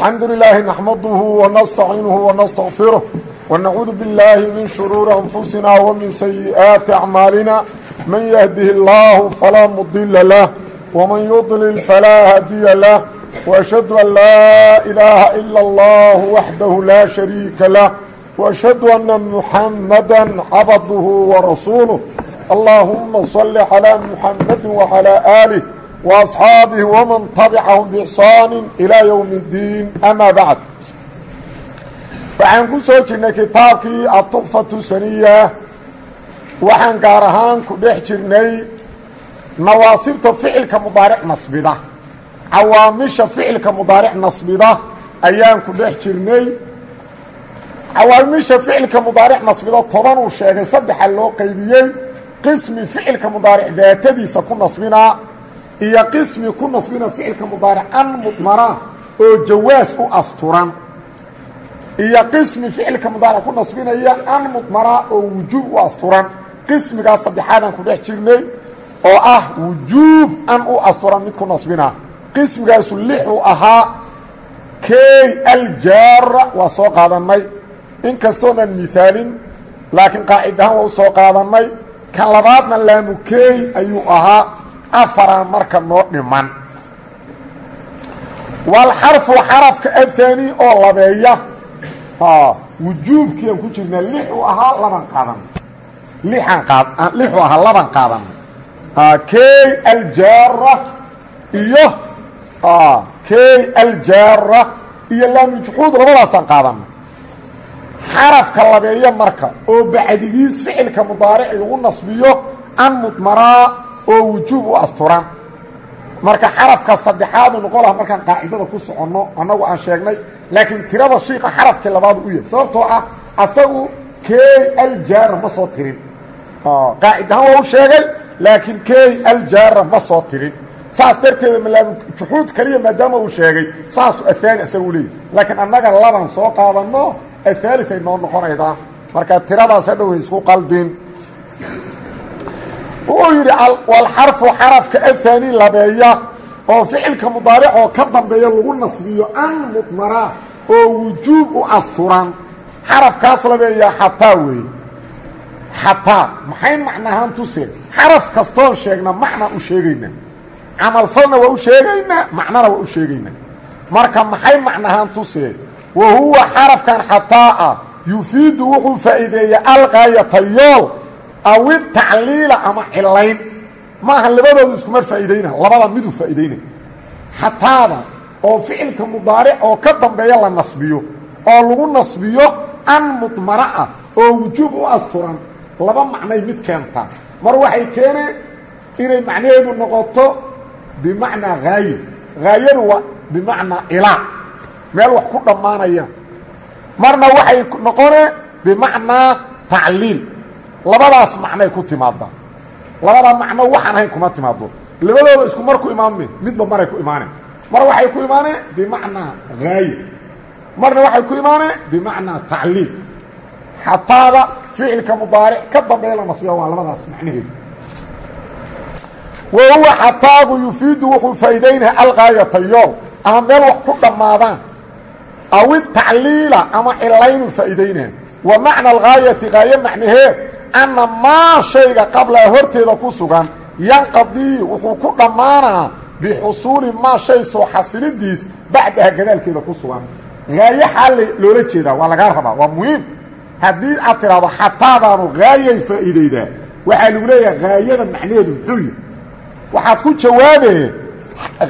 alxamdu lilaahi naxmaduhu wanastaciinuhu wanastaqfiruh wanacuudu billaahi min shuruuri anfusina wamin sayi'aati acmaalina man yahdihi illaahu falaa mudila lah waman yudlil falaa hadiya lah. وأشhهd أn lاa إلaaha إilا الlه وaxdaه laa شharيika lah. وأشhهd أنa محamadا cabdه وarasuuله اllahuma صل عlى محamadi وعlى آlه وأصحاabه وman تبcaهm بإحsaan إilى yوم الdiin ama baعd waxaan ku soo jirnay kitaabkii aلطuqfaة saniya waxaan gaar ahaan ku dhex jirnay nawaasibta ficilka mudaaric nasbida cawaamisha ficilka mudaaric nasbida ayaan ku dhex jirnay cawaamisha ficilka mudaaric nasbida toban uu sheegay saddexa loo qaybiyey qismi ficilka mudaaric daatadiisa ku nasbinaa iyo qismi ku nasbina ficilka mudaaric an mudmara oo jawaas u asturan. Iyo qismi ficilka mudaaric ku nasbinaya an mudmara oo wujuub u asturan. Qismigaas saddexaadaan ku dhex jirnay oo ah wujuub an u asturan mid ku nasbina. Qismigaasu lixuu ahaa key aljaara waa soo qaadannay. Inkastoonan mihaalin laakiin qaacid ahaan waa u soo qaadannay. Kan labaadna laamukey ayuu ahaa afaraan marka noo dhiman. Walxarfu xarafka ahaani oo labeeya. Wujuubkiiaan ku jirnaa lixuu ahaa laban qaadan. Lian qaad lixuu ahaa laban qaadan. Key aljaara iyo key aljaara iyo laamujxuud labadaasaan qaadana xarafka labeeya marka oo bacdigiis ficilka mudaaric lagu nasbiyo an mudmaraa oo wujuub u asturan. Marka xarafka saddexaadu noqon laha markaan qaacidada ku soconno annagu aan sheegnay laakiin tirada shiika xarafkii labaadu u yahay sababtoo ah asagu key aljaara ma soo tirin. Qaacid ahaan waa u sheegay laakiin key aljaara ma soo tirin. Saas darteeda malaamu juxuud kaliya maadaama uu sheegay saasu ahaani asaga u leeyahy laakiin annaga laban soo qaadanno ahaaliay noo noqonaydaa. Marka tiradaas hadhow hay isku qaldin wuxuu yidhi walxarfu xarafka ahaani labeeya oo ficilka mudaaric oo ka dambeeya lagu nasbiyo an mudmara oo wujuub u asturan. Xarafkaas labeeya xataa weeye xataa. Maxay macnahaan tuseen xaraf kastoon sheegna macnaa u sheegaynaa camalfalna waa u sheegaynaa macnana waa u sheegaynaa marka maxay macnahaan tuseen wa huwa xarafkan xataa ah. Yufiidu wuxuu faa'iideeya alqaayata yool awi tacliila ama cilayn maaha labadoodu iskuma faa'iidayna labada miduu faa'iidayna. Xataada oo ficilka mudaaric oo ka dambeeya la nasbiyo oo lagu nasbiyo an mudmara ah oo wujuub u asturan laba macnay mid keentaa mar waxay keeneen inay macnaheedu noqoto bimacnaa haayo haayadu waa bimacnaa ilaa. Meel wax ku dhammaanaya. Marna waxay noqoneen bimacnaa tacliil labadaas macnay ku timaaddaa labadaa macno waxaan ahayn kuma timaado labadooda isku mar ku imaanme midba maray ku imaaneen mar waxay ku imaaneen bimacnaa haayo marna waxay ku imaaneen bimacnaa tacliil. Xataada ficilka mudaaric ka dambeeya la waa labadaas macnaheedu. Wa huwa xataagu yufiidu wuxuu faa'iidaynaya alqaayata yool ama meel wax ku dhammaadaan. Aw itacliila ama cilaynu faa'iidaynaya wa macna alghaayati haaye macnaheed anna maa shayga qablaa horteeda ku sugan yanqadii wuxuu ku dhammaanaa bixusuuli maa shay soo xasilidiis bacdaha gadaalkeeda ku sugan. Haaye xaa loola jeedaa waa lagaa rabaa waa muhiim. Haddii aad tidhaahdo xataadaanu haayay faa'iidaydaa waxaa lagu leeyaha haayada macnaheedu muxuu yahy waxaad ku jawaabee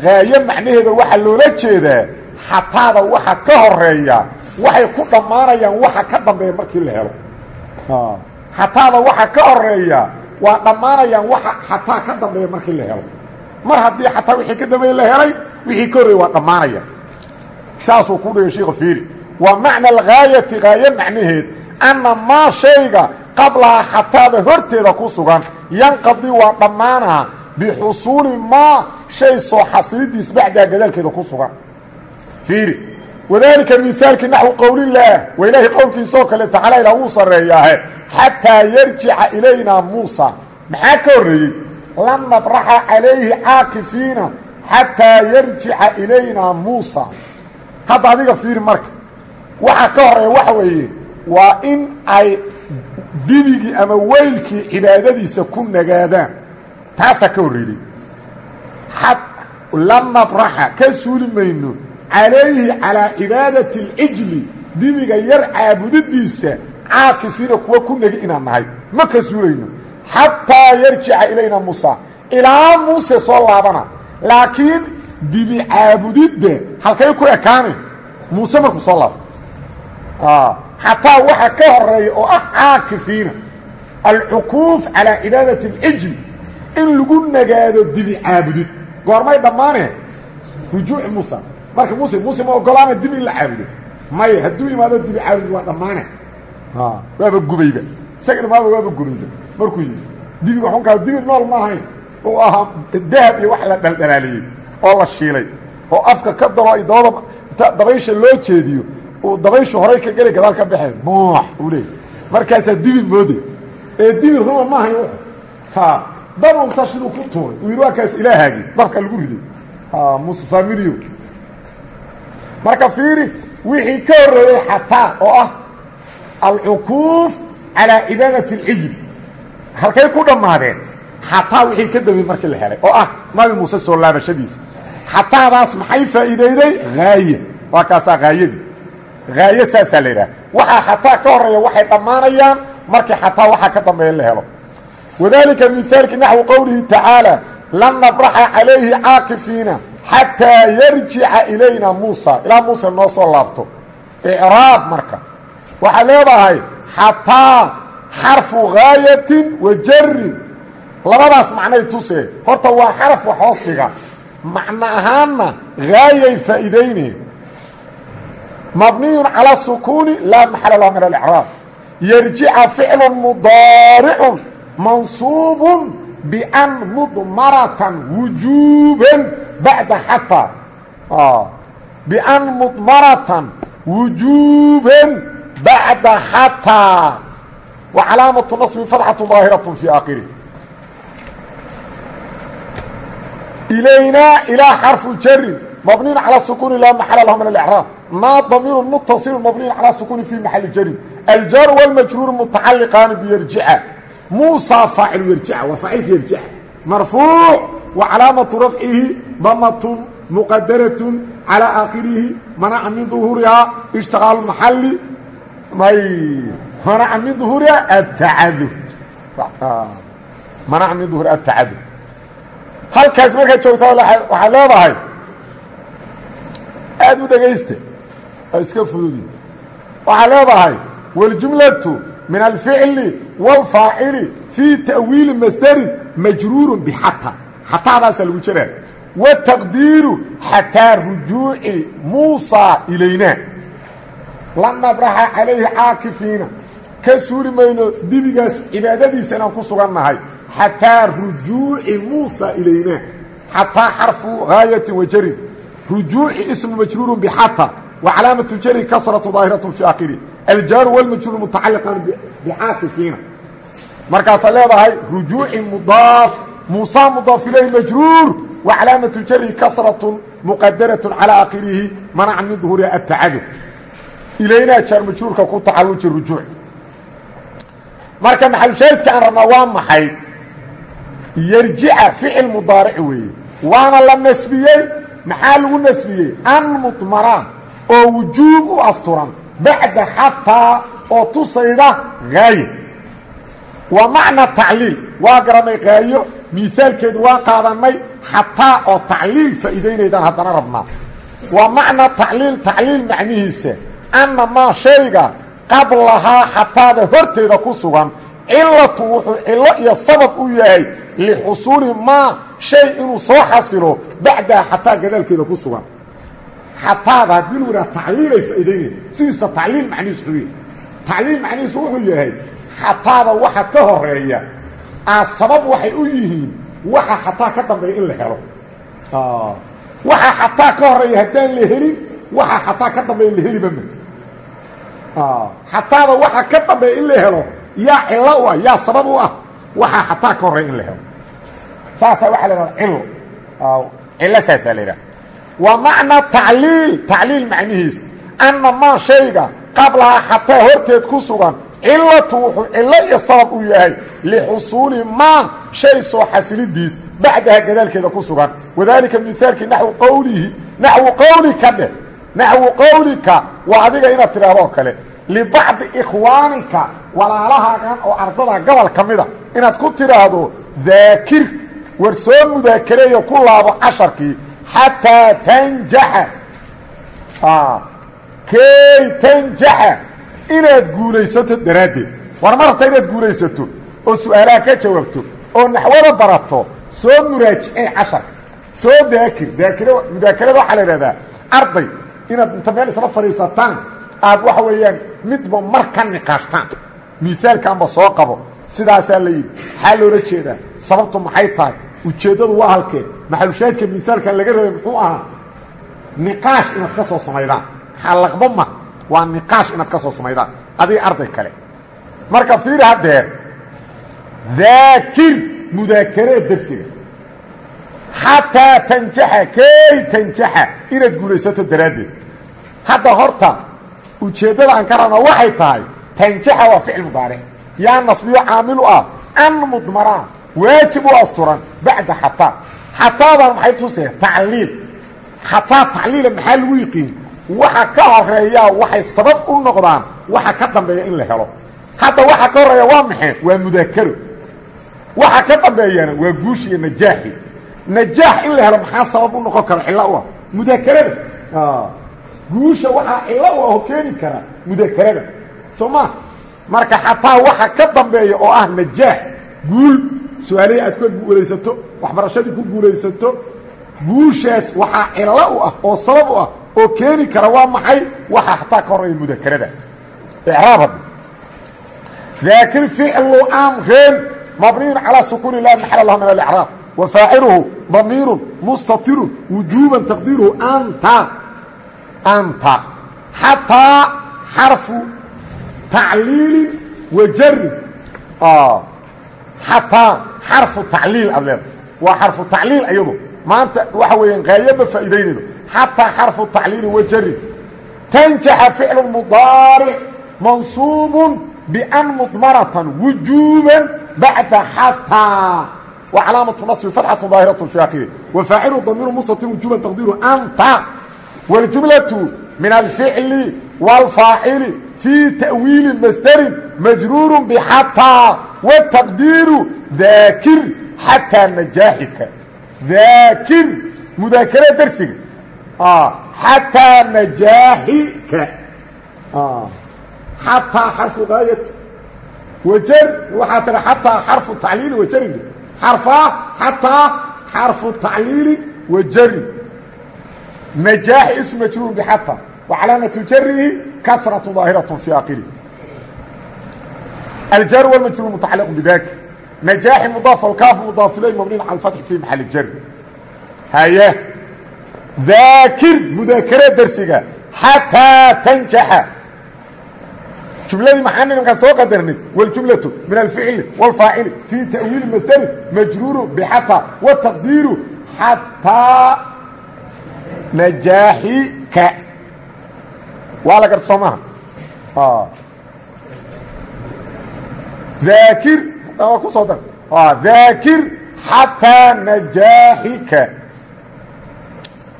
haaye macnaheeda waxaa loola jeedaa xataada waxa ka horreeya waxay ku dhammaanayaan waxa ka dambeeya markii la helo xataada waxa ka horreeya waa dhammaanayaan waxa xataa ka dambeeya markii la helo mar haddii xataa wixii ka dambeeya la helay wixii ka horreeya waa dhammaanaya saasuu ku dhigay sheikha fiiri waa macna alghaayati haaye macnaheed anna maa shayga qablaha xataada horteeda ku sugan yanqadii waa dhammaanaa bixusuuli maa shay soo xasilidiis bacdaa gadaalkeeda ku sugan. Fiiri wadaalika mihaalkii naxwi qowlillaah waa ilaahay qowlkiisaoo kale tacaala ilaa wuu sarreeyaahe xataa yarjica ilaynaa muusa. Maxaa ka horreeyey? Lan nabraxa calayhi caakifiina xataa yarjica ilaynaa muusa. Hadda adiga fiiri marka. Waxa ka horreeya waxa weeye waa in ay dibigii ama weylkii cibaadadiisa ku nagaadaan. Taasaa ka horreeday la nabraxa ka suuli mayno calayhi calaa cibaadati اlcijli dibiga yar caabudidiisa caakifiina kuwa ku negi inaan nahay ma ka suulayno xataa yarjica ilayna muusa ilaa muuse soo laabana laakiin dibi caabudidda halkay ku ekaane muuse markuu soo laabo xataa waxa ka horreeya oo ah caakifiina alcukuuf calaa cibaadati اlcijli in lagu nagaado dibi caabudid goormay dhammaaneen rujuuci muusa marka muuse muuse ma ogolaana dibi in la caabudo maya hadduu yimaado dibi caabudid waa dhammaane waaba gubayba isaga dhamaaba waaba gubayba markuu yimi dibiga xunkaa dibi nool ma ahayn. Uu ahaa dahab iyo wax la dhaldhalaaliyey oo la shiilay oo afka ka dalo ay dabada dabaysha loo jeediyo uu dabayshu horay ka geli gadaal ka baxeen. Muux uu leeyay markaasaa dibi moode ee dibi ruma ma ahayn ha dab unta siduu ku tuuray. Uu waa kaas ilaahaagii dabka lagu riday. Muuse saamiriyo marka fiiri wixii ka horreeyey xataa oo ah alcukuuf calaa cibaadati اlcijl halkay ku dhammaadeen xataa wixii ka dambeey markii la helay oo ah nabi muuse soo laabashadiisa. Xataadaas maxay faa'iidayday? Haaye waa kaasaa haayadii haaye saasaa la yidhaha waxaa xataa ka horreeya waxay dhammaanayaan markii xataa waxaa ka dambeeya la helo. Wadalika mihaalki naxwi qowlihi tacaalى lan nabraxa calayhi caakifiina xataa yarjica ilayna muusa. Ilaa muuse noo soo laabto. Icraab marka. Waxaa leedahay xataa xarfu gaayatin wa jarin labadaas macnay tusee horta waa xaraf wax hoos dhiga. Macno ahaanna haayay faa'iidayneen mabniyun calى sukuuni laa maxala lah min alicraab yarjica ficlu mudaaricun mansuub ban mudmaratan wujuuban bacda xataa ah, bian mudmaratan wujuuban bacda xataa wa calaamatu nasbi fadxatu daahiratu fii aakhirih ilaynaa ilaa xarfu jarin mabniin calaa sukuuni laa maxala lahu min alicraab naa damiiru muttaصilu mabniin calaa sukuuni fii maxali jarin aljaru walmajruuru mutacalliqaani biyarjica muusaa faacilu yarjica waa faacilka yarjica marfuuc wa calaamatu rafcihi damatun muqadaratun calaa aakhirihi manaca min duhuurihaa ishtiqaalu maxalli. May manaca min duhuurihaa atacadu manaca min duhuuri atacadu halkaas markaad joogtaa waxaad leedahay aada u dhegaysta oo iska fududi. Waxaad leedahay waljumlatu min alficli wاlfaacili fii ta'wiili masdarin majruurun bixata xataadaasaa lagu jiraa wataqdiiru xataa rujuuci muusaa ilaynaa la nabraxa calayhi caakifiina ka suuri mayno dibigaas cibaadadiisa inaan ku sugan nahay xataa rujuuci muusaa ilaynaa xataa xarfu gaayatin wa jarin rujuuci ismu majruurun bixata wa calaamatu jari kasratu daahiraة fii aakhirih aljaaru wاlmajruur mutacaliqan bcaakifiina markaasaa leedahay rujuuci mudaaf muusa mudaaf ilayhi majruur wacalaamatu jari kasratun muqadaratun calaa akhirihi manacan min duhuuri atacadu ilaynaa jaarmajuurka ku tacalluji rujuuc marka maxalushaahidka aan rabnaa waa maxay yarjica ficil mudaaric weeye waana la nasbiyey maxaa lagu nasbiyey an mudmanaan oo wujuub u asturan bacda xataa oo tusayda haaye wa macna tacliil waa garanay haayo miisaalkeedu waa qaadanay xataa oo tacliil faa'iidaynaydaan haddana rabnaa. Waa macna tacliil tacliil macnihiisa anna maa shayga qablahaa xataada horteeda ku sugan cilatu wuxuu cillo iyo sabab u yahay lixusuuli maa shay inuu soo xasilo bacdaha xataa gadaalkeeda ku sugan. Xataada haddii lu yidhaha tacliilay faa'idaynaya sidiisa tacliil macnihiis wuxuu yahay. Tacliil macnihiisu wuxuu yahay xataada waxa ka horreeya aa sabab waxay u yihiin waxa xataa ka dambeeya in la helo. Waxa xataa ka horreeya haddaan la helin waxa xataa ka dambeeya in la heliba ma xataada waxa ka dambeeya in la helo yaa cillo u ah yaa sabab u ah xataa ka horreeya in la helo. Saasaa waxaa la idhaha cillo cillo saasaa la idhaha wa macna tacliil tacliil macnihiis. Anna maa shayga qablahaa xataa horteed ku sugan cilatu wuxuu cillo iyo sabab u yahay lixusuuli maa shay soo xasilidiis bacdaha gadaalkeeda ku sugan. Wadaalika mihaalkii naxwu qowlihi naxwu qowlika dheh naxwu qowlika waa adiga inaad tidhahdoo kale. Libacdi ikhwaanika walaalahaagan oo ardada gobol ka mida. Inaad ku tidhaahdo daakir war soo mudaakareeyo ku laabo casharkii xataa tanjaxa. Kay tanjaxa inaad guulaysato daraaddeed. War ma rabta inaad guulaysato oo su'aalaha ka jawaabto oo naxwada barato soo muraajicay casharka soo daakir daakir mudaakarada waxaa la arday inaad inta meel isla fadhiisataan aad waxa weeyaan midba mar ka niqaashtaan. Miaalkaanba soo qabo. Sidaasaa la yidhi. Maxaa loola jeedaa? Sababtu maxay tahay? Ujeeddadu waa halkee maxalushaahidka miaalkan laga rabay muxuu ahaa niqaash inaad ka soo samaydaan maxaa laqba ma waa niqaash inaad ka soo samaydaan. Adiga arday kale. Marka fiiri haddeer daakir mudaakaree dersiga xataa tanjaxa kay tanjaxa inaad guulaysato daraaddeed. Hadda horta ujeeddada aan ka rabna waxay tahay tanjaxa waa ficil mudaaric yaa nasbiyo caamilu ah an mudmaraan waajib u asturan bacda xataa. Xataadan maxay tusee? Tacliil. Xataa tacliila maxaa lagu yiqiin waxa ka horeeyaa waxay sabab u noqdaan waxa ka dambeeya in la helo. Hadda waxa ka horreeya waa maxay? Waa mudaakaro. Waxa ka dambeeyana waa guushi iyo najaaxi. Najaax in la helo maxaa sabab u noqon kara cillo u ah mudaakarada guusha waxaa cillo u oo keeni kara mudaakarada. Soo maa marka xataa waxa ka dambeeya oo ah najaax guul su'aalihii aad ku guulaysato waxbarashadii ku guulaysato guushaas waxaa cillo u ah oo sabab u ah oo keeni kara waa maxay? Waxaa xataa ka horreeya mudaakarada icraab hadda daakir ficlu amrin mabniyun calaa sukuuni la maxala lahu min alicraab wa faaciluhu damiirun mustatirun wujuuban taqdiiruhu anta. Anta. Xataa xarfu tacliilin wa jarin xataa xarfu tacliil aad leeda waa xarfu tacliil ayadu. Maanta waxa weeyaan qaayaba faa'iidaynaydo xataa xarfu tacliilin wa jarin tanjaxa ficlu mudaaric mansuubun bian mudmaratan wujuuban bacda xataa wa calaamatu nasbi fatxatu daahiratu fi akhiri wa faacilu damiiru mustatir wujuuban taqdiiru anta waljumlatu min alficli wاlfaacili fii ta'wiili masdarin majruuru bxataa wtaqdiiru daakir xataa najaaxika daakir mudaakare dersiga xataa najaaxika xataa xarfu gaayati wajar waxaa tira xataa xarfu tacliili wajarin xarfaa xataa xarfu tacliili wajarin najaaxi ism majruur bxataa wa calaamatu jarihi kasratu daahiraة fi akhirih الjار والmجrور متacalq بdاk نجاaxi mضاaف اlkاaf mضاaف ilay mبniin calى الفتح في محaل الjr haye daakir mudaakare dersiga xataa tanjaxa. Jumladii maxaani markaa soo qadarnay? Waljumlatu min alficli wاlfaacili fii ta'wiili masdari majruuru bxataa wataqdiiru xataa najaaxika. Waa la garta soo maaha? Daakir waa ku soo dar. Daakir xataa najaaxika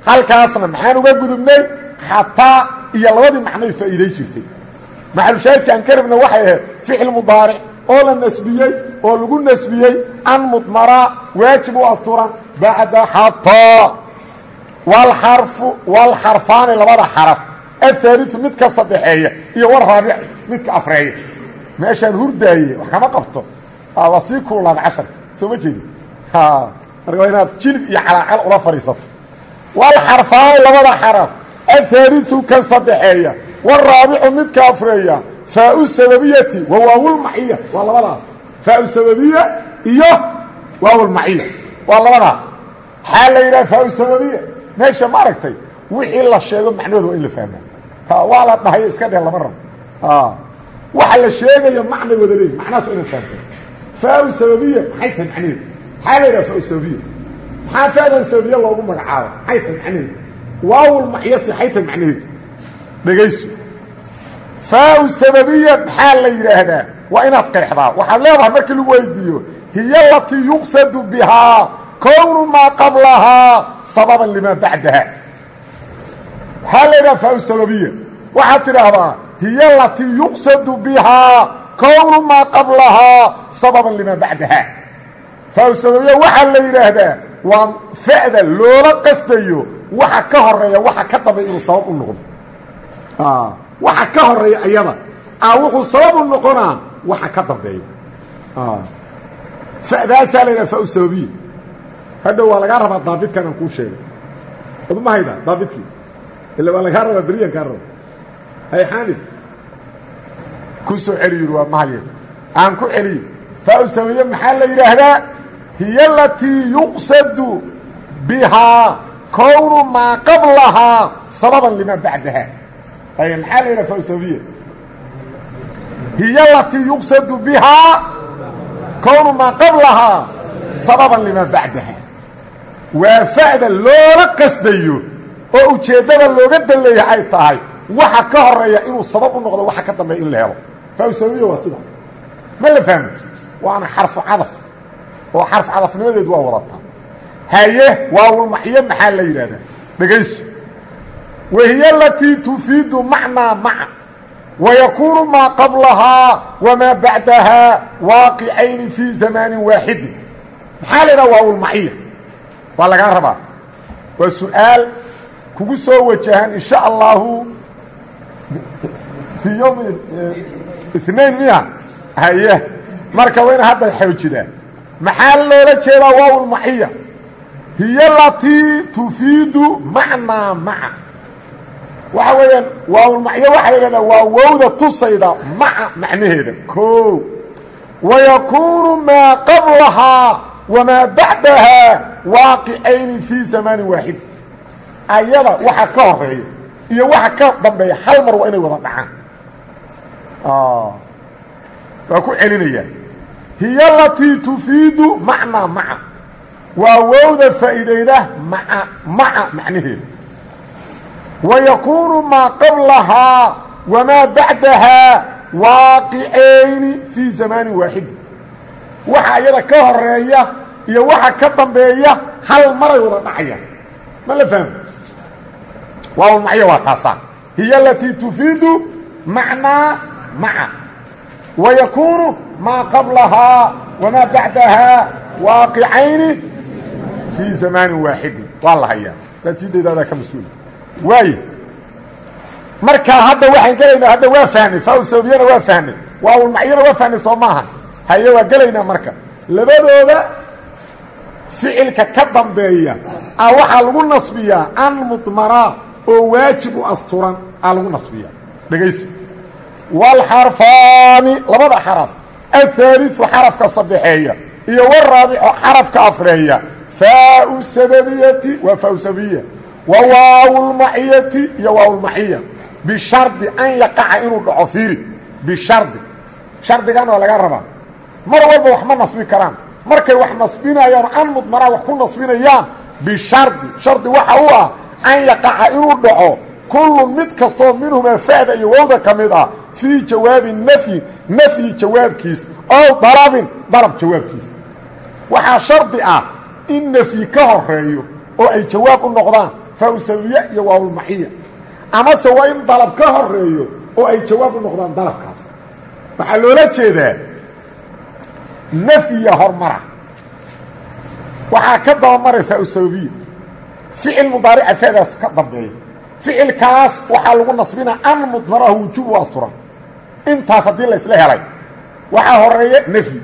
halkaasna maxaan uga gudubnay? Xataa iyo labadii macnoy faa'iiday jirtay. Maxalushaahidka aan ka rabna waxay ahayd ficil mudaaric oo la nasbiyey oo lagu nasbiyey an mudmaraa waajib u asturan bacda xataa. Walxarfu walxarfaani labada xaraf. Ahaaliu midka saddexeeya iyo waraabic midka afreeya. Meeshaan hurdaaye wax kama qabto. Waa sii kululaada casharka soo ma jeedi marka waa inaad jilib iyo calaacal ula fadhiisato walxarfaani labada xaraf. Ahaaliu kan saddexeeya. Waraabicu midka afreeya. Faau sababiyati. Wa waawulmaciya waa labadaas. Faau sababiya iyo waawulmaciya waa labadaas. Xaa la yidhaha faau sababiya? Meesha ma aragtay. Wixii la sheego macnahooda waa in la fahmaa waa la dhahay iska dheh lama rabo. Waxa la sheegaya macnay wada leeyi macnahaas waa inaad fahamtay faau sababiya. Maxay tahay macnaheedu? Maxaa la yidhaha faau sababiya maxaa faadan sababiya loogu magacaabo maxay tahay macnaheedu waawlmacyo sixayta macnaheedu dhegayso faau sababiya maxaa la yidhaahdaa waa inaad qeexdaa waxaad leedahay markii lagu weydiiyo hiya alatii yuqsadu bihaa kownu maa qablahaa sababan limaa bacdaha maxaa la yidhaha faau sababiya waxaad tidhaahdaa hiya alatii yuqsadu bihaa kownu maa qablahaa sababan limaa bacdaha faau sababiya waxaa la yidhaahdaa waa fa'da loola qastayo waxa ka horreeya waxa ka dambeya inuu sabab u noqdo. Waxa ka horreeya ayada. A wuxuu sabab u noqonaa waxa ka dambeeya. Fa'daasaa la yidhaha fau sababiya. Hadhow waa lagaa rabaa daabitkan aan kuu sheegay. Aduma hayda daabidkii? Ila waa lagaa rabaa beriyan kaa raba hay xaamid ku soo celi yuri waa mahaye aan ku celiyo fau sababiya maxaa la yidhaahdaa hiya alatii yuqsadu bihaa kownu maa qablahaa sababan limaa bacdaha. Ay maxaa la yidhaha fau sababiya hiya alatii yuqsadu bihaa kownu maa qablahaa sababan limaa bacdaha. Waa fa'da loola qasdayo oo ujeeddada looga dalleeya ay tahay waxa ka horreeya inuu sabab u noqdo waxa ka dambeeya in la helo. Fau sababiya waa sida. Ma la fahmo? Waana xarfu cadaf oo xarf cadafnimadeedu waa wadataa haye waawulmacyo maxaa la yidhahdaa dhegayso. Wahiy alatii tufiidu macnaa maca wayakuunu maa qablahaa wamaa bacdahaa waaqicayni fii zamaanin waaxidin maxaa la yidhaha waawulmacya waa lagaa rabaa. Waa su'aal kugu soo wajahan in sha allahu fii yowmi inain miya. Haye marka wayna hadda xoojidaa maxaa loola jeedaa? Waawulmaciya hiya alatii tufiidu macnaa maca. Waxa weeyaan waawulmacyo waxaa la yidhahdaa waa wowda tusayda maca macnaheeda. Koo wayakuunu maa qablahaa wamaa bacdahaa waaqicayni fii zamaanin waaxid. Ayada waxa ka horreeya iyo waxa ka dambeeya hal mar waa inay wada dhacaan. Waa ku celinaya hiya alatii tufiidu macnaa maca. Waa wowda faa'iidayda maa maca macnaheeda wayakuunu maa qablahaa wamaa bacdahaa waaqicayni fii zamaanin waaxidin waxa iyada ka horreeya iyo waxa ka dambeeya hal maray wada dhacayaan. Ma la fahmo waawlmacyo waa taasaa. Hiya alatii tufiidu macnaa maca wayakuunu maa qablahaa wamaa bacdahaa waaqicayni fii zamaanin waaxidin waa la hayaa daad sii daydaadaa ka mas'uula waaye markaa hadda waxaan gelaynaa hadda waa fahmay faaul sababiyana waa fahmay waawulmacyana waa fahmay soo maaha haye waa gelaynaa marka labadooda ficilka ka dambeeya a waxaa lagu nasbiyaa an mudmaraa oo waajib u asturan aa lagu nasbiyaa dhegayso wاlxarfaani labada xaraf aلثaaliثu xarafka saddexeeya iyo wاraabicu xarafka afreeya faau sababiyati waa faau sababiya wa waaw lmaciyati iyo waaw lmaciya bishardi an yaqaca inuu dhaco fiiri bishardi shardigana waa laga rabaa mar walba wax ma nasbi karaan markay wax nasbinayaan an mudmaraa wax ku nasbinayaan bishardi shardi waxa u ah an yaqaca inuu dhaco kullu mid kastoo minhumaa fa'da iyo wowda ka mid ah fii jawaabi nafyi nafyi jawaabkiis ow dalabin dalab jawaabkiis. Waxaa shardi ah in nafyi ka horeeyo oo ay jawaab u noqdaan fawsawiye iyo waawlmaciya amase waa in dalab ka horeeyo oo ay jawaab u noqdaan dalabkaas waxaa loola jeedaa nafyiya hormara. Waxaa ka dabamaray fausababiya ficil mudaarica fadaas ka dambeeya. Ficilkaas waxaa lagu nasbina an mudmarahu u asturan intaas haddii la isla helay waxaa horreeya nafyi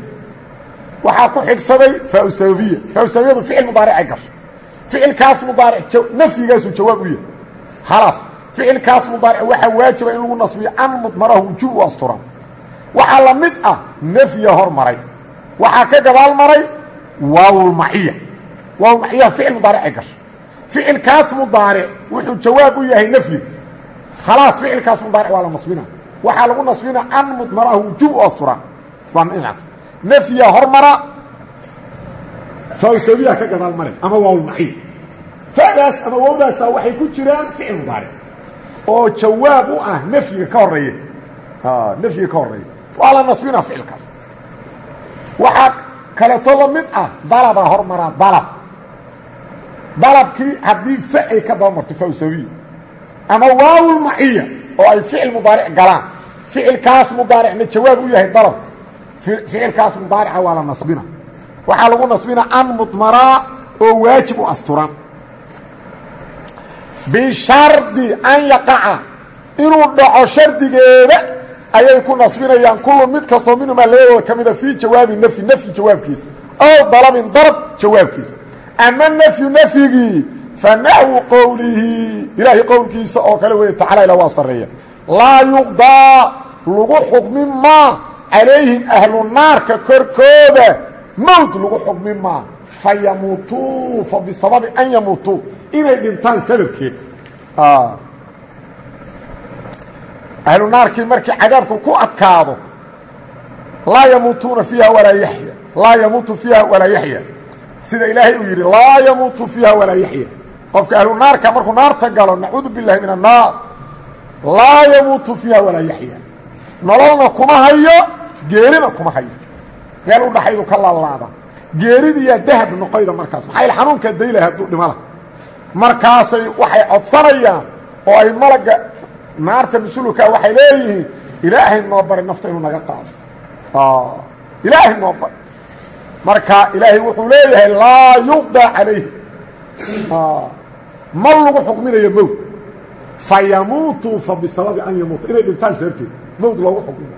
waxaa ku xigsaday fausababiya fausababiyadu ficil mudaaricay gasho ficilkaas mudaaric nafyigaasuu jawaab u yahay. Khalaas ficilkaas mudaaric waxaa waajiba in lagu nasbiyo an mudmarahu wujuub u asturan. Waxaa la mid ah nafya hormaray waxaa ka gadaal maray waawlmaciya waawlmaciyaha ficil mudaaricay gasho ficilkaas mudaaric wuxuu jawaab u yahay nafyi. Khalaas ficilkaas mudaaric waa la nasbina waxaa lagu nasbina an mudmarahu wujuub u asturan waa nafya hormara fawsabiya ka gadaal mare ama waawlmaciya fa'daas ama wowdaasa waxay ku jiraan ficil mudaaric oo jawaab ah nafyiga ka horreeya nafyiga ka horreeya waa la nasbina ficilkaas. Waxaa kaleeto la mid ah dalabaa hormaraa dalab. Dalabkii haddii fa ay ka daba marto fawsawiya ama waawul maciya oo ay ficil mudaaric galaan. Ficilkaas mudaaricna jawaab u yahay dalabka ficilkaas mudaarica waa la nasbina. Waxaa lagu nasbina an mudmaraa oo waajib u asturan. Bishardi an yaqaca. Inuu dhaco shardigeeda ayay ku nasbinayaan kullu mid kastoo minhumaa labadooda ka mida fii jawaabi nafyi nafyi jawaabkiisa. Ow dalabin dalab jawaabkiisa. Ama nafyu nafyigii fa naxwu qowlihi ilaahay qowlkiisa oo kale weeye tacala ila waa sarreeya laa yuqdaa lagu xukmi maa calayhim ahlu naarka korkooda mowt lagu xukmi maa fa yamuutuu fa bisababi an yamuutuu inay dhintaan sababkeed ahlu naarkii markii cadaabku ku adkaado laa yamuutuuna fiiha walaa yaxya laa yamuutu fiiha walaa yaxya sida ilaahay uu yidhi laa yamuutu fiiha walaa yaxya qofka ahlu naarka markuu naarta galo nacuudu billahi min annaar laa yamuutu fiiha walaa yaxya. Nololna kuma hayo geerina kuma hayo. Meel u dhaxaydu ka laalaada. Geeridiyaa dahab noqoyda markaas. Maxaa yl xanuunkaa daylaha hadduu dhimala. Markaasay waxay codsanayaan oo ay malaga naarta mas'uulkaa waxay leeyihiin ilaahay noo bari nafta inuu naga qaado. Ilaahay noo bari. Marka ilaahay wuxuu leeyahay laa yuqdaa calayh ma lagu xukminayo mowd fa yamuutuu fa bisababi an yamuuta. Inay dhintaan sababteed mowd loogu xukminayo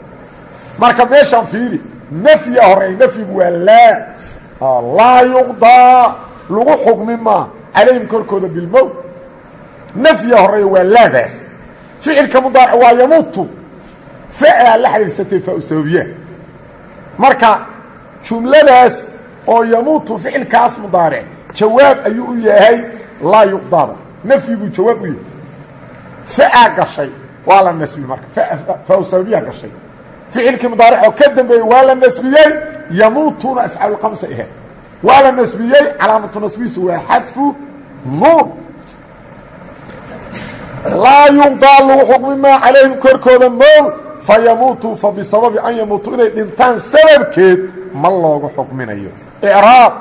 marka meeshaan fiiri nafya horeey nafyigu waa laa. Laa yuqdaa lagu xukmi maa calayhim korkooda bilmowt nafya horreeya waa laadaas ficilka mudaaric waa yamuutu. Facaa la xidhiirsatay fausabiya marka jumladaas oo yamuutu ficilkaas mudaaric jawaab ayuu u yahay laa yuqdaaba nafyiguu jawaab u yahay. Facaa gashay waa la nasbiyey marka. Fausabiya gashay. Ficilkii mudaaric oo ka dambeeyey waa la nasbiyey yamuutuuna afcaalulqamsa ahayd waa la nasbiyey calaamatu nasbihiisu waa xadfu nuun. Laa yuqdaa lagu xukmi maa calayhim korkooda mowl fa yamuutuu fa bisababi an yamuutuu inay dhintaan sababkeed ma loogu xukminayo. Icraab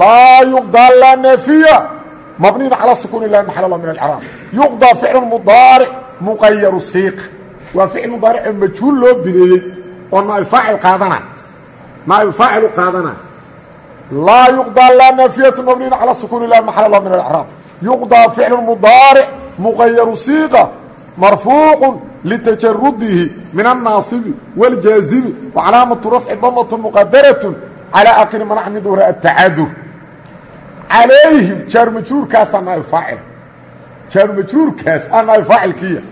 laa yuqdaa laa naafiya calaa sukuuni lahi maxal allah min alcraab yuqdaa ficlu mudaaric muqayaru siiqa waa ficil mudaaric oo majhuul loo bineeyey oo naaibfaacil qaadana naaib faacilu qaadana laa yuqdaa laa naafiyatu mabniyin calaa sukuuni lahi maxal allah min alcraab yuqdaa ficlu mudaaric muqayaru siiqa marfuucu litajarudihi min annaasibi wاljaazimi wacalaamatu rafci damatu muqadaratun calaa akri manax min duhra atacadur alayhim jaarumajruurkaasa naab aacil jaarumajruurkaas aa naab faacilkiya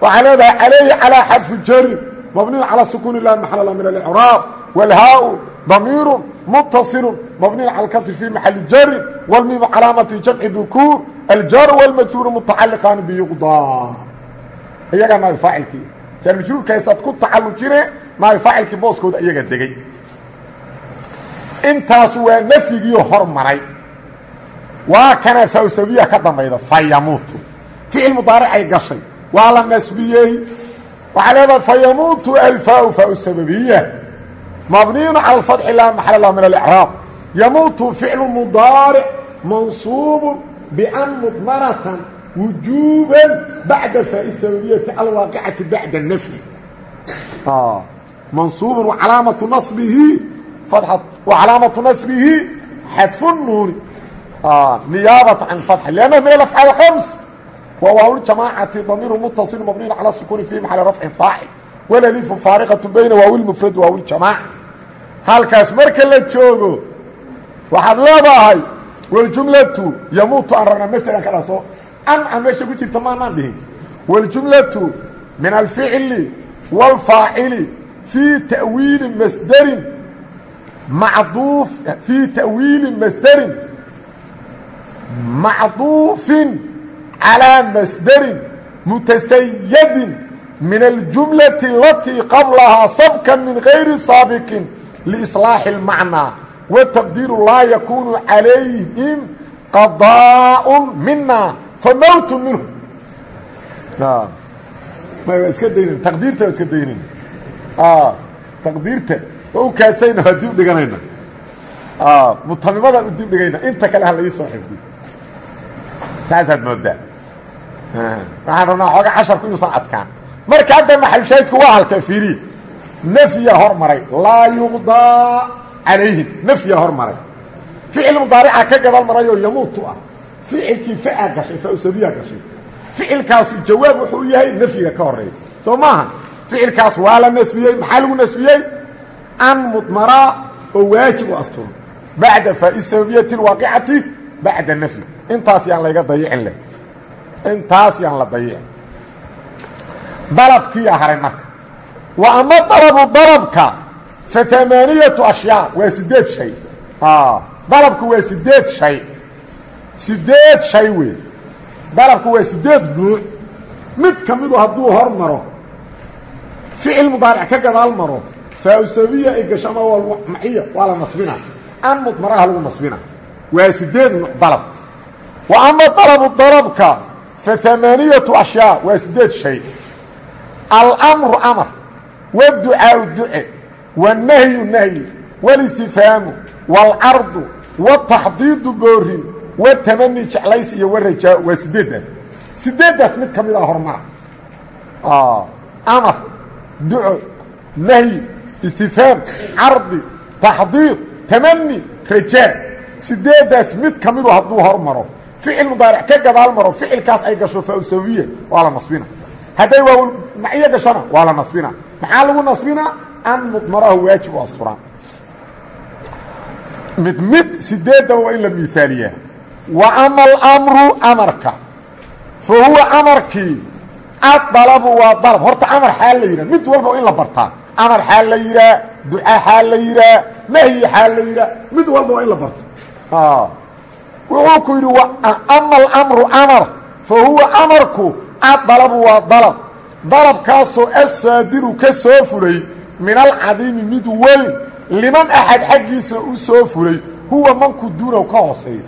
waxaa leedahay alayhi calaa xarfu jarin mabniin calaa sukuuni laa maxala la min alicraab walhaau damiirun muttaصilun mabniin cala kasri fii maxali jarin wlmiimu calaamati jamci dukuur aljaru wاlmajruuru mutacaliqaani biyuqdaa iyagaa naab faacilkiya jaarumajruurkaasaad ku tacallujine naab faacilkii booskooda iyaga degay intaasu waa nafyigiiyo hormaray waa kana fawsabiya ka dambayda fa yamuutu ficil mudaaricay gashay. Waa la nasbiyey. Waxaa leedahay fa yamuutu alfaau faau sababiya mabniyun cala alfatxi laa maxal lah min alicraab yamuutu ficlu mudaaric mansuubu ban mudmaratan wujuuban bacda faai sababiyati alwaaqicati bacda nafyi mansuubun wacalaamatu nabihi wacalaamatu nasbihi. Xadfu nuuni niyaabata can fatxi lannahu min alafcaal khams wa waawljamaacati damiiru mutaصil mabniyin cala sukuuni fi maxali rafcin faacil walalifu faariqatu bayna waawilmufrad waawljamaaca halkaas marka la joogo waxaad leedahay waljumlatu yamuutu aan rabnaa masalan ka dhaso an a meesha ku jirta maanaan dhihin waljumlatu min alficli wاlfaacili fii tawiili masderin macduuf fii ta'wiili masderin macduufin calىa masdarin mutasayadin min aljumlati alatii qablahaa sabkan min gayri saabiqin liislaaxi اlmacnaa wataqdiiru laa yakuunu calayhim qadaa'un mina famowtu minhum waa iska daynan taqdiirta waa iska daynayn taqdiirta waa u kaadsayna waa dib dhiganayna mutamnimadaan u dib dhigayna inta kale ha laii soo xifdiy saasaad moodaa. Waxaan rabnaa xooga casharku inuusan adkaan. Marka hadda maxalshaahidku waa halka fiiriya nafya hormaray laa yuqdaa calayhim. Nafya hormaray. Ficil mudaarica ka gadal marayoo yamuutu ah. Ficilkii fa'a gashay fausabiya gashay. Ficilkaasu jawaab wuxuu yahay nafyiga ka horreeya soo maaha? Ficilkaas waa la nasbiyey maxaa lagu an mudmaraa oo waajib u asturo bacda faa'i bacda nafyi. Intaas yaan layga dayicin leh. Intaas yaan la dayicin. Dalabkiiyaa haray marka. Wa ama dalabu dalabka fa amaaniyatu ashyaa. Waa sideed shay. Dalabku waa sideed shay. Sideed shay wey dalabku waa sideed nuuc mid ka midu hadduu hor maro ficil mudaaric ka gadaal maro faasabiya ay gasho ama waa maciya waa la nasbina an mudmaraha lagu nasbina waa sideed nuuc dalab wa ama dalabu dalabka fa amaaniyatu ashyaa waa sideed shay. Alamru amar waducaau duce wanahyu nahyi walistifaamu waalcardu wataxdiidu boorin watamani jeclaysi iyo warajaa waa sideeddaas. Sideeddaas mid ka mid ah a horumara amar duco nahyi istifhaam cardi taxdiid tamani rajaa sideeddaas mid ka midu hadduu hormaro ficil mudaaric ka gadaal maro ficilkaas ay gasho fausawiya waa la nasbina. Hadday waa maciyo gashana waa nasbina. Maxaa lagu nasbinaa an mudmarahu waajib u mid mid sideedaba waa in la miaaliyaa wa ama alamru amarka. Fa huwa amarkii adalabu waa dalab. Horta amar xaal la mid walba in la bartaa. Amar xaal la yidhaah duca xaal la yidhaah nahyi xaal la yidhaah mid walba in la barto wuxuu ku yidhi ama alamru amar fa huwa amarku adalabu waa dalab dalabkaasoo asaadiru ka soo fulay min alcadiimi mid weyn liman axad xaggiisna u soo fulay huwa manku duunahu ka hooseeya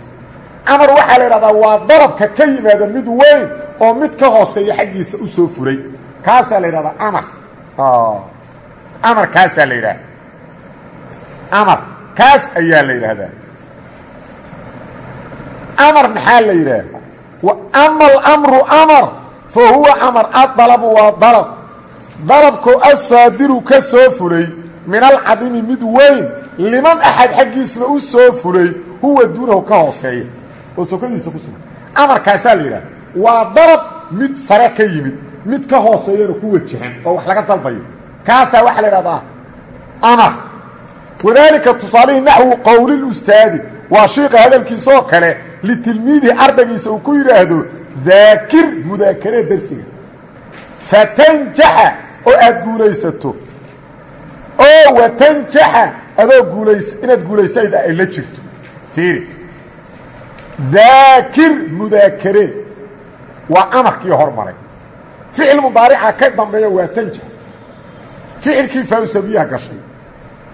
amar waxaa la idhahdaa waa dalabka ka yimaada mid weyn oo mid ka hooseeya xaggiisa u soo fulay. Kaasaa la yidhahdaa amar. Amar kaasaa la yidhahda amar. Kaas ayaa la yidhaahdaa amar maxaa la yidhaah? Ama alamru amar fa huwa amar adalabu waa dalab. Dalabkoo asaadiru ka soo fulay min alcadimi mid weyn liman axad xaggiisna u soo fulay huwa duunahu ka hooseeya. Oo sokadiisa ku sugan. Amarkaasaa la yidhaha waa dalab mid sare ka yimid mid ka hooseeyana ku wajahan oo wax laga dalbayo. Kaasaa waxaa la idhahdaa amar wadaalika tusaalihii naxwu qowlilustaadi waa shiiqa hadalkiisaoo kale litilmiidihi ardaygiisa uu ku yidhaahdo daakir mudaakaree darsiga. Fatanjaxa oo aad guulaysato. Oo watanjaxa adoo guulays inaad guulaysayda ay la jirto. Fiiri daakir mudaakaree waa amarkii hormaray. Ficil mudaarica ka dambeeya waa tanjax ficilkii fawsabiyaha gashay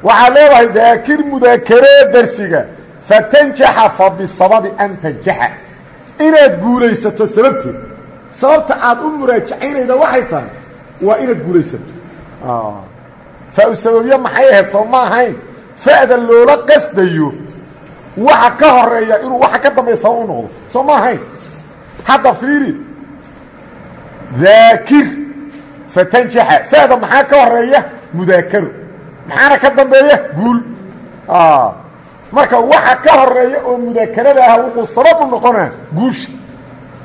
waxaad leedahay daakir mudaakaree darsiga. Fatanjaxa fa bisababi an tanjaxa. Inaad guulaysato sababteed sababta aad u muraajacaynayda waxay tahay waa inaad guulaysato. Faa-usababiye maxay ahayd soo ma ahayn? Fa'da loola qasdayo. Waxa ka horreeya inuu waxa ka dambeeya sabab u noqdo. Soo ma ahayn? Hadda fiiri. Daakir. Fatanjaxa. Fa'da maxaa ka horreeya? Mudaakaro maxaana ka dambeeya? Guul. Marka waxa ka horreeya oo mudaakarada ah wuxuu sabab u noqonaa guusha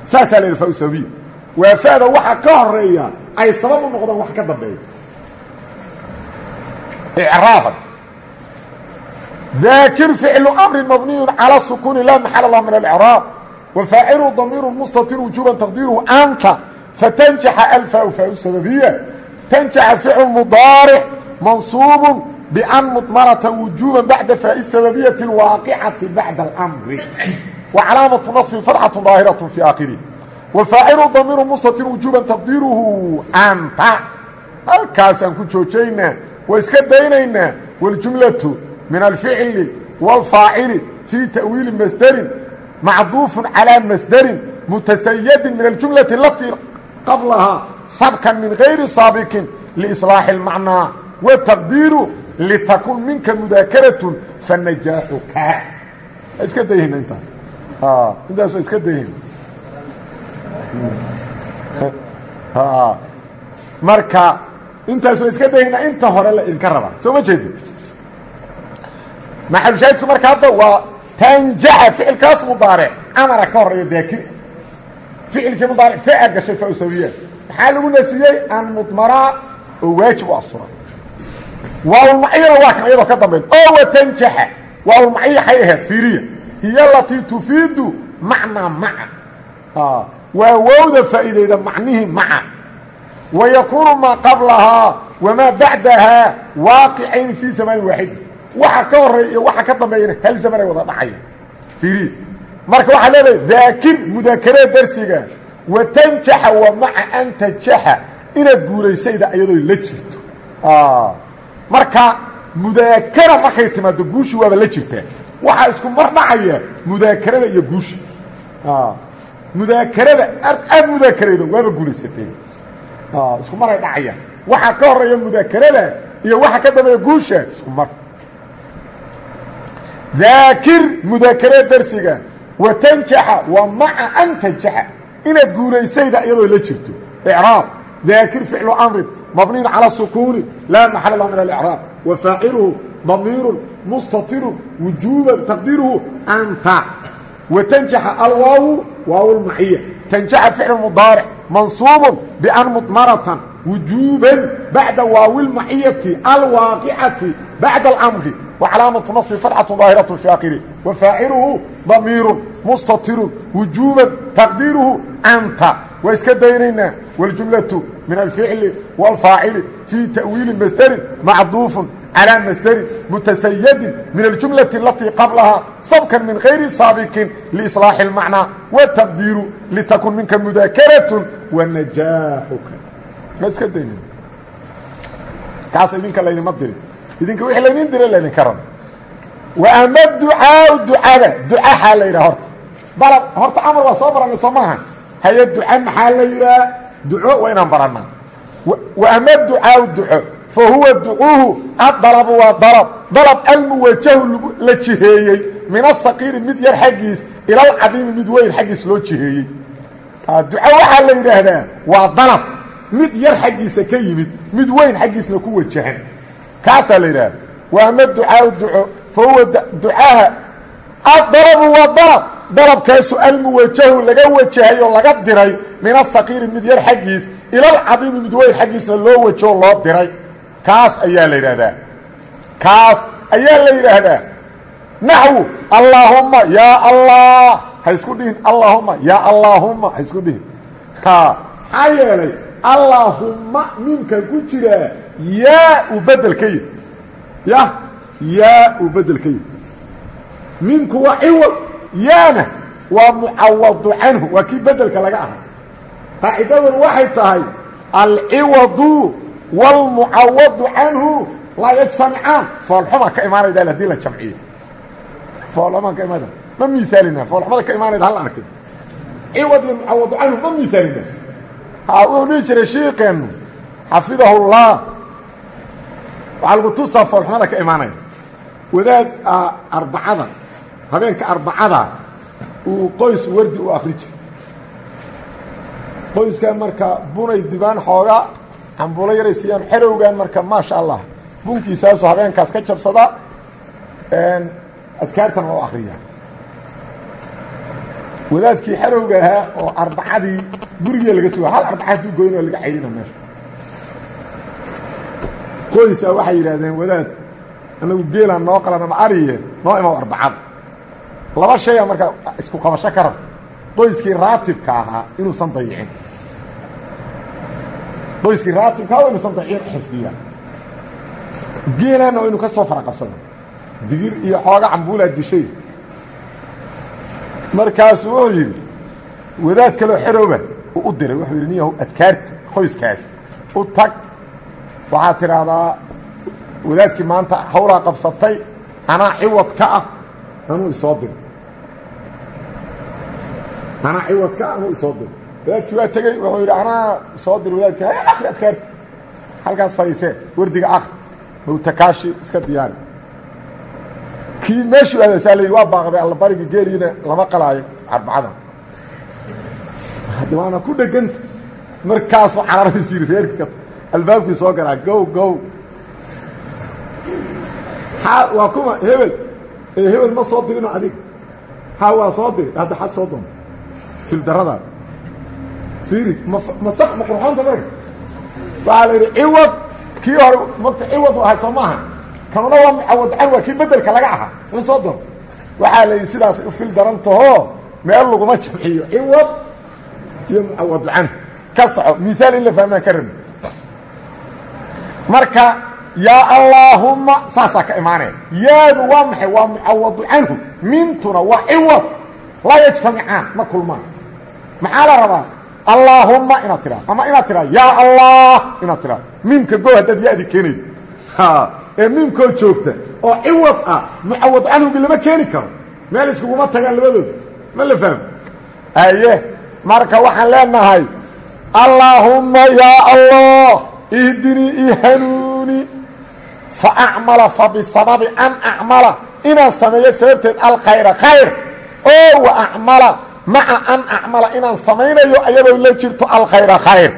saasaa la yidhi fausabiya waa fa'da waxa ka horreeya ay sabab u noqdaan wax ka dambeeya. Icraaban daakir ficlu amrin mabniyu calى sukuuni laa maxal lah min alcraab wafaacilu damiiru mustatir wujuuban taqdiiruhu anta fatanjaxa alfaau faau sababiya tanjaxa ficlu mudaaric mansuubu ban mudmarata wujuuba bacda faai sababiyati اlwaaqicati bacda اlmri wa calaamatu naصbi fatxatu daahiraة fi aakhirih wafaacilu damiiru mustatir wujuuban taqdiiruhu anta halkaasaan ku joojaynaa waa iska daynaynaa waljumlatu min alficli wاlfaacili fii ta'wiili masderin macduufun calىa masderin mutasayadin min aljumlati alatii qablahaa sabkan min gayri saabikin liiصlaaxi اlmacnaa wataqdiiru litakun minka mudaakaratun fanajaaxuka iska dayhina intaas intaas iska dayhina marka intaas waa iska dayhina inta hore la idinka rabaa soo ma jeedi maxalushaahidku marka hadda waa tanjaxa ficilkaas mudaaric amara ka horreeya daakir ficilkii mudaaric fea gashay fausawiyaa maxaa lagu nasiyey an mudmaraa oo waajib u astura waawlmaciyana waa kan iyadoo ka dambayn oo watanjaxa. Waawlmaciya xay ahayd fiiriya hiyo alatii tufiidu macnaa maca. Waa wowda faa'iideyda macnihii maca. Wa yakuunu maa qablahaa wamaa bacdahaa waaqicayni fii zamanin waaxid. Waxa ka horreeya iyo waxa ka dambeeyana hal zaman ay wada dhacaya. Fiiriya marka waxaa leedahay daakir mudaakaree darsiga watanjaxa wa maca an tajaxa. Inaad guulaysayda iyadoo la jirto marka mudaakara markay timaado guushi waaba la jirtaa waxaa isku mar dhacaya mudaakarada iyo guusha mudaakarada aad mudaakaraydo waaba guulaysatay isku maray dhacayaan waxaa ka horreeya mudaakarada iyo waxa ka dambeeya guusha isku mar. Daakir mudaakaree darsiga watanjaxa wa maca an tanjaxa. Inaad guulaysayda iyadoo la jirto. Icraab daakir ficlu amrin mabniin calى sukuuni laa maxala lahu min alicraab wa faaciluhu damiiru mustatirun wujuuban taqdiiruhu anta watanjaxa alwaawu waaw lmaciya tanjaxa ficlu mudaaric mansuubun bian mudmaratan wujuuban bacda waawi lmaciyati alwaaqicati bacda almri وcلاaمة نصب فتحة ظاaهرة في آkره وفاaciلهu ضميiر مستطر وuجوبا تقديiرهu أnت waa iska daynaynaa والجuملة من الفعل والفاaعل في تأويiل مsدر معضوف على مsدر متسيد من الجuملة التي قبلها صبكا من غير sاaبق لإصلاaح المعنى والتقدير لتكن منka مذاكرة ونجاaحka iska dayn kaas idinka laydima dirin idinka wixii laydin dira laydinka rabo wa ama ducaau ducada ducahaa la yidhaha horta balad horta amar waa soo baranay soo maaha haye duca maxaa la yidhaha duco waa inaan barannaa wa ama ducaau duco fa huwa ducuuhu adalabu waa dalab. Dalab almuwajahu la jiheeyey min asaqiiri mid yar xaggiis ilalcadiimi mid weyn xaggiis loo jiheeyey. Duco waxaa la yidhaahdaa waa dalab. Mid yar xaggiisa ka yimid mid weyn xaggiisna ku wajahan. Kaasaa la yidhaha wa ama dalabkaasu almuwajahu laga wajahay oo laga diray min asaqiiri mid yar xaggiis ilalcadiimi mid weyn xaggiisna loo wajoo loo diray. Kaas ayaa la yidhaahdaa. Kaas ayaa la yidhaahdaa. Naxwu allaahumma yaa allah. Ha isku dhihin allaahumma yaa allaahumma ha isku dhihin. Maxaa yeelay allaahumma ninkan ku jiraa yaa uu bedel ka ya yaa uu bedel ka yih minku waa ciwad yaana waa mucawadu canhu waa kii bedelka laga ahaa. Qaacidadun waxay tahay alciwadu wاlmucawadu canhu laa yajtamicaan foolxuma ka imaanayda haddii la jamciyo. Foolxuma ka imaanayda. Ma miaalina foolxumada ka imaanayda hal arkay ciwad iyo mucawadu canhu ma miaalina wuxuu dhihi jiray shiikeennu xafidahu اllah waxaa lagu tusaa foolxumada ka imaanaya. Wadaad arbacada habeenka arbacada uu qoys wardi u akri jiray. Qoyskan marka bunay dibaan xoogaa cambuulo yaray siiyaan xerowgan marka maasha allah bunkiisaasoo habeenkaas ka jabsada adkaartan waa u akriya wadaadkii xerowga ahaa oo arbacadii gurigee laga suga hal arbaca haduu goyn oo laga cayrina meesha. Qoysaa waxay yidhaahdeen wadaad anagu geelaan noo qalan ariye noo imaw arbacada laba shaya marka isku qabasho ka qoyskii raatibka ahaa inuusan dayicin qoyskii raatibka ahaa inuusan dayicin xifdiya. Geelaanna waa inu ka soo fara digir iyo xooga cambuulaa dishay. Markaasuu wuxuu yidhi wadaad kaloo xerooba uu u diray. Wuxuu yidhi niyahu adkaarta qoyskaas. U tag. Waxaad tidhaahdaa wadaadkii maanta hawlaa qabsatay anaa ciwad ka ah anuu isoo diray anaa ciwadka anuu isoo dir. Wadaadkii waa tegey wuxuu yidhi anaa soo dir wadaadkii. Haya akri adkaarti. Halkaas fadhiisee wardiga akri mawtakaashi iska diyaari. Kii meeshuu aadaysaa la yidhi waa baaqday allabarigii geeliina lama qalaayo arbacada. Haddi waana ku dheganta markaasuu cararaysu yidhi reerkii albaabkii soo garaa gow gow waa kuma hebel. Hebel ma soo dirino adig. Ha waa soo diri hadda xad soo doon fildarada. Fiiri masak ma qurxoonta marka waxaa la yidhi ciwad kii hore mogta ciwad u ahay soo maaha. Kamana waa mucawadcan waa kii bedelka laga ahaa. Muxuu soo doon waxaa la yidhi sidaas u fil darantahoo meel laguma jamciyo. Ciwad iyo mucawadcan ka soco. Miaal in la fahmaan ka rabni marka yaa allaahumma saasaa ka imaanaya. Yaadu waa maxay? Waa mucawadu canhu mintuna waa ciwad. Laa yajtamicaan ma kulmaan maxaa la rabaa? Allaahumma inaad tidhahdo ama inaad tidhahdo yaa allah inaad tidhahdo miimka goo haddaad ya-di keenaydo ee miimkoo joogta oo ciwad ah mucawad canhugi lama keeni karo. Meel iskuguma tagaan labadooda. Ma la fahmo? Aye marka waxaan leenahay allaahumma yaa allah ihdinii i hanuuni fa acmala fa bisababi an acmala. Inaan sameeyo sababteed alkhayra khayr. Oo wa acmala maca an acmala inaan samaynayo ayadoo la jirto alkhayra khayr.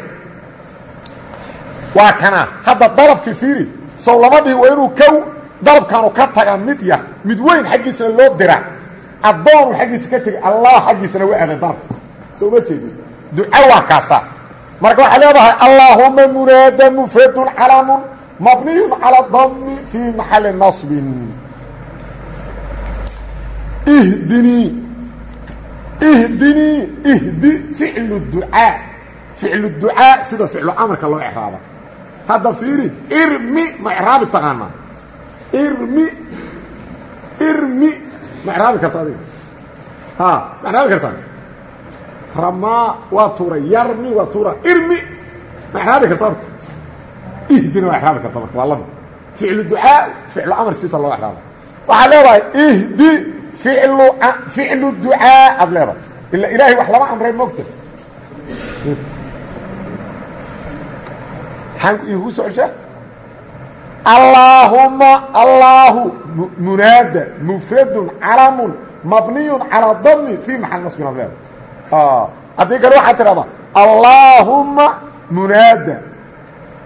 Waa kana hadda dalabkii fiiri sow lama dhihi waa inuu kow dalabkaanu ka tagaa mid yar mid weyn xaggiisna loo dira. Addoonu xaggiisa ka tegay allah xaggiisana waa aaday dalabka soo ma jeedi duca waa kaasaa marka waxay leedahay allaahuma munaada mufradun calaamun mabniyun calaa dami fii maxali nasbin. Ihdinii ihdinii ihdi ficlu ducaa. Ficlu ducaa sida ficlu amarka loo exraaba hadda fiiri irmi ma exraabi taqaanaa irmi irmi ma exraabi karta adiga. Ha ma exraabi kartaa ramaa waa tuuray yarmi waa tuura irmi ma exraabi karta horta. Ihdina waa exraabi karta marka waa laba. Ficlu ducaa ficlu amar siisa loo exraaba waxaad leedahay ihdi ficlu ficlu ducaa aad leedahay ila ilaahay wax lama amray mogta igu soo ceshaa allaahuma allaahu munaada mufradun calamun mabniyun calaa dami fii maxal nasbin ad leedahay haddii kale waxaad tidhahdaa allaahumma munaada.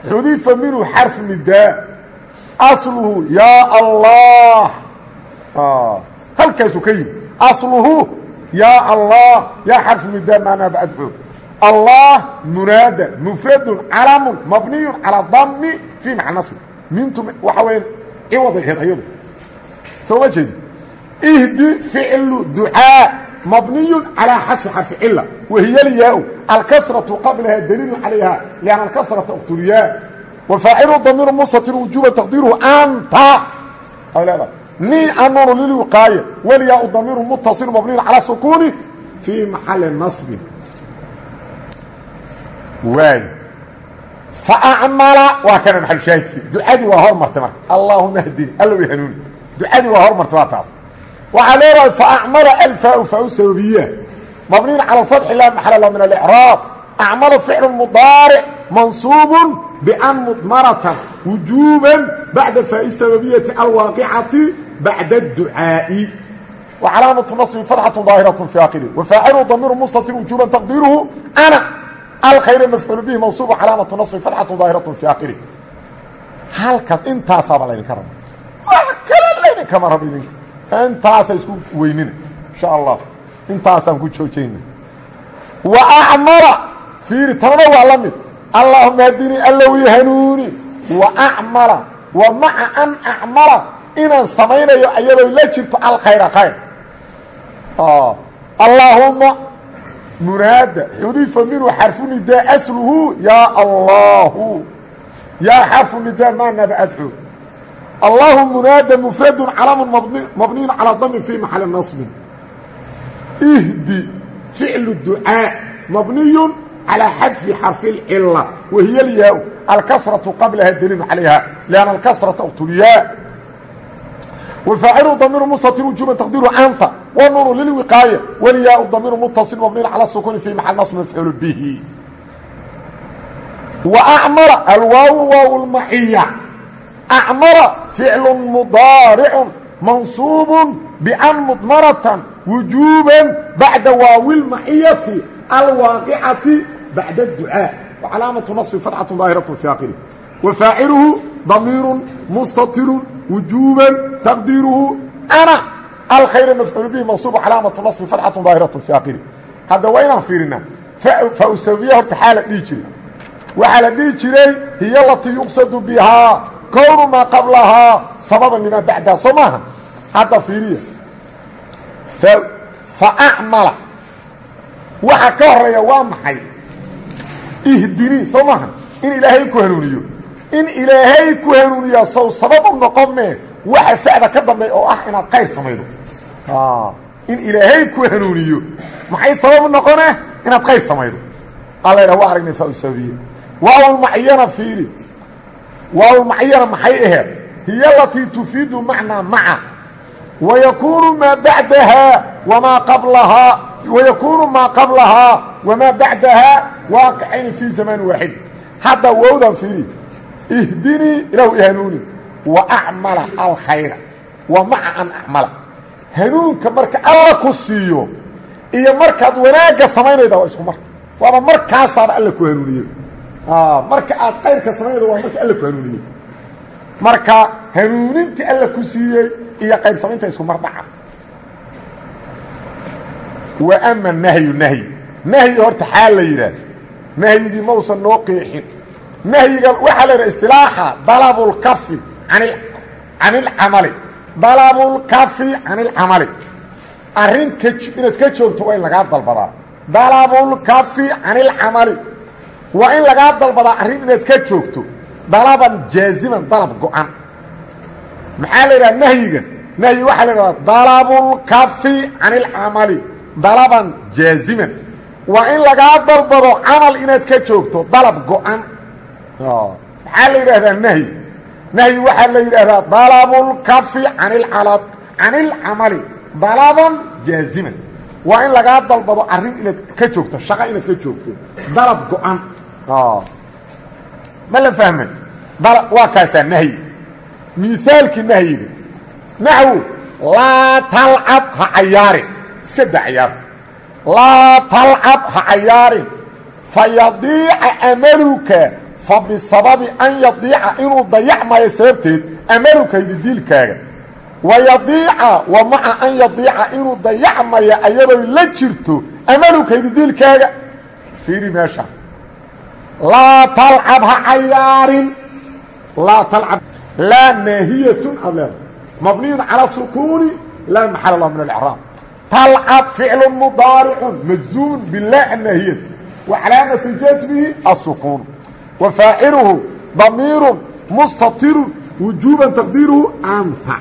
Xudifa minhu xarfu asluhu yaa allah. Halkaasuu ka yimi asluhu yaa allah yaa xarfu nidaa maanaa bacdxoog allah munaada mufradun calamun mabniyun calaa dami fii maxal nasbi mintu waxa weya ciwaday aheed ayadu soo ma jeedi ihdi ficlu ducaa mabniyu calىa xadfi xarfi cila wahiy lyaa alkasraةu qablaha daliilu calayha لأn alkasraةa اktulyaa wafaacilu damiiru mustatir wujuba taqdiiruhu anta ay leedahay ni anuru lilwiqaaya weliyaa u damiiru mutasilu mabniin calaa sukuuni fii maxali nasbin waay faacmala waa kana maxalushaahidkii ducadii waa hormartay marka. Allaahuma hdini allow hanuuni. Ducadii waa hormartay waa taas. Waxaa leedahay faacmala alfaau faau sababiya mabniin cala alfatxi laa maxala la min alicraab acmala ficlu mudaaric mansuubu ban mudmaratan wujuuban bacda faai sababiyati alwaaqicati bacda adducaa'i wa calaamatu nasbi fatxatu daahiratu fi akhiri wafaacilu damiiru mustatir wujuuban taqdiiruhu ana alkhayr mafcuul bihi mansuubu calaamatu nasbi fatxatu daahiratu fi akhiri halkaas intaasaaba laydinka raba wax kale laydinkama rabo idinka intaasa isku weynina insha allah intaasaan ku joojayna wa acmala fiiri tanna waa la mid allahuma hadinii allow hanuuni wa acmala wa maca an acmala inaan samaynayo ayadoo la jirto alkhayra khayr ah, allaahuma munaada xudifa minhu xarfu nidaa asluhu yaa allahu. Yaa xarfu nidaa maa nabadxo allahu munaada mufradun calamu mabniyun calaa damin fii maxali nasbin ihdi ficlu ducaa mabniyun calىa xadfi xarfi اlcila wahiya alyaa alkasratu qablaha daliilu calayha lanna alkasrata tuliyaa wfaacilu damiru mustatiru juban taqdiiru anta wanuunu lilwiqaaya waliyaau damiru mutasil mabniin cala sukuni fi maxal nas mafcuulu bihi wa acmara alwaawu waaw lmaxiya acmara ficlun mudaaricun mansuubun bian mudmaratan wujuuban bacda waawi lmaxiyati alwaaqicati bacda adducaa wa calaamatu nasbi fatxatun daahiratu fi aakiri wa faaciluhu damiirun mustatirun wujuuban taqdiiruhu ana alkhayra mafcuulu bihi mansuubu calaamatu nasbi fatxatun daahiratu fi aakhiri hadda waa inaan fiirinaa fausawiya horta xaa la dhihi jiray waxaa la dhihi jiray hiy alatii yuqsadu bihaa kownu maa qablahaa sababa limaa bacdaha soo maaha hadda fiiriya faacmala waxaa ka horreeya waa maxay ihdinii soo maaha in ilaahay ku hanuuniyo in ilaahay ku hanuuniyaa sow sabab u noqon mee waxa facda ka dambeey oo ah inaad qayr samaydo. In ilaahay ku hanuuniyo maxay sabab u noqone inaad qayr samaydo. Alla ydhah waa aragnay fausabiye waawlmacyana fiiri. Waawlmacyana maxay aheed hiya alatii tufiidu macnaa maca. Wayakuunu maa bacdahaa wamaa qablahaa wayakuunu maa qablahaa wamaa bacdahaa waaqicayni fii zamaan waaxid. Hadda wowdan fiiri ihdinii ilaahu ihanuuni. Wa acmala alkhayra. Wa maca an acmala. Hanuunka marka alla ku siiyo iyo markaad wanaagga samaynayda waa isku marka waaba markaasaaba alla ku hanuuniye marka aad kayrka samaynayda waa marka alla ku hanuuniye marka hanuunintii alla ku siiyey iyo qayr samaynta isku mar dhaca. Wa ama nahyu nahyi nahyi horta xaal la yidhaah nahyigii mausan noo qeexin nahyiga waxaa la yidhaha istilaaxa dalabulkafi can ilcamali dalabulkafi can ilcamali arrin ka inaad ka joogto waa in lagaa dalbadaa dalabulkafi can ilcamali waa in lagaa dalbadaa arrin inaad ka joogto dalaban jaaziman dalab go-an maxaa la yidhaha nahyiga nahyi waxaa la yidhahdaa dalabulkafi can ilcamali dalaban jaaziman waa in lagaa dalbado camal inaad ka joogto dalab go-an maxaa la yidhaahdaa nahyi? Nahyi waxaa la yidhaahdaa dalabulkafi ilcala can ilcamali dalaban jaaziman waa in lagaa dalbado arrin inaad ka joogto shaqo inaad ka joogto. Dalab go-an. Ma la fahmay waa kaasaa nahyi. Miaalkii nahyiga. Naxwu laa talcab ha cayaarin. Iska da cayaarta laa talcab ha cayaarin. Fa yadiica amaluka fa bisababi an yadiica inuu dayacmayo sababteed amaluka hididiilkaaga wa yadiica wa maca an yadiica inuu dayacmayo ayadoo la jirto amaluka hididiilkaaga fiiri meesha. Laa talcab ha cayaarin. Laa talcab. Laa naahiyatun aad leedahay mabniyun calaa sukuuni laa maxala lah min alcraab talcab ficlu mudaaricun majzuumun bilaa annaahiyati wa calaamatu jasmihi asukuun faaciluhu damiirun mustatirun wujuuban taqdiiruhu anta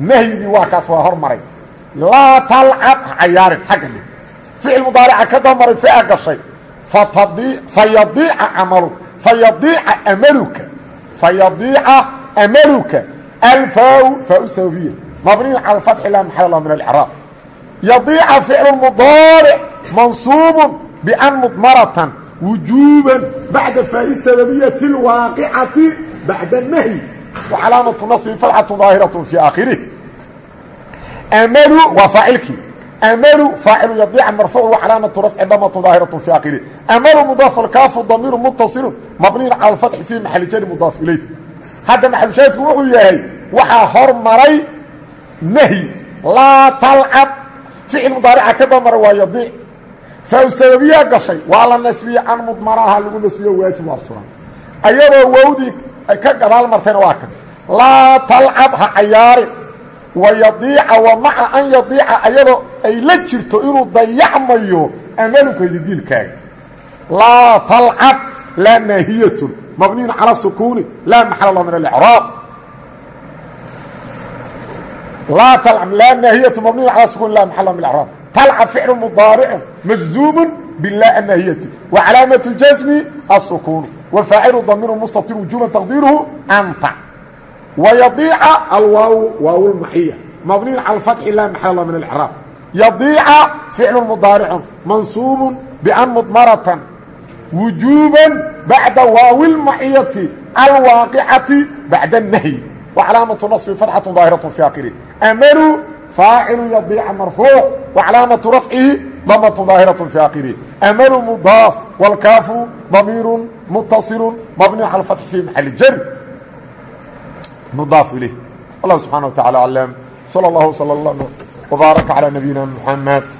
nahyigii waa kaas waa hormaray. Talcab ha cayaarin xagga dhig ficil mudaarica ka gashay fayadiica amalu fayadiica amaluka. Fayadiica amaluka. Alfaaw faa sababiya mabniyu cala fatxi laa maxal lah min alcraab yadiica ficlu mudaaric mansuubun bian mudmaratan wujuuban bacda faa'i sababiyati اlwaaqicati bacda nahyi wa calaamatu nasbi fatxatu daahiraة fii aakhirih amalu waa faacilkii amalu faacilu yadiica marfuuc wa calaamatu rafci damatu daahiraة fii aakhirih amalu mudaaf alkaafu damiiru mutasilu mabniyun cala alfatxi fii maxali jari mudaaf ilayh hadda maxalushaahidku wuxuu yahay waxaa hormaray nahyi laa talcab ficil mudaarica ka damaray waa yadiic faaw sababiyaa gashay. Waa la nasbiye can mudmaraha lagu nasbiyo waajib waa suran ayadoo wowdii ay ka gadaal martayna waa kan laa talcab ha cayaarin. Wa yadiica wa maca an yadiica ayadoo ay la jirto inuu dayacmayo amaluka hididiilkaaga laa talcab laa naahiyatun mabniyun cala sukuuni laa maxala min alcraab laa talcab laa naahiyatu mabniyun cala sukuuni laa maxala min alcraab halca ficlu mudaaricu majzuumu bilaa anahiyati wa calaamatu jasmi asukuunu wafaacilu damiru mustatir wujuban taqdiiruhu anta wayadiica alwaaw waaw lmaxiya mabniyan cala alfatxi laa maxalla min alcraab yadiica ficlu mudaaricun mansuubun ban mudmaratan wujuuban bacda waawi lmaxiyati alwaaqicati bacda اnahyi wa calaamatu nasbi fatxatu daahiraة fi akhirihi amaruu faacilu yadiica marfuuc wacalaamatu rafcihi damة daahiraة fi akiri amalu mudaaf wاlkaafu damiiru mutasilu mabni cala fatxi fi maxali jar mudaaf ilayh allah subxaana wa tacala aclam slى اllah slى اllah wbaaraka calى nabiyina mxamed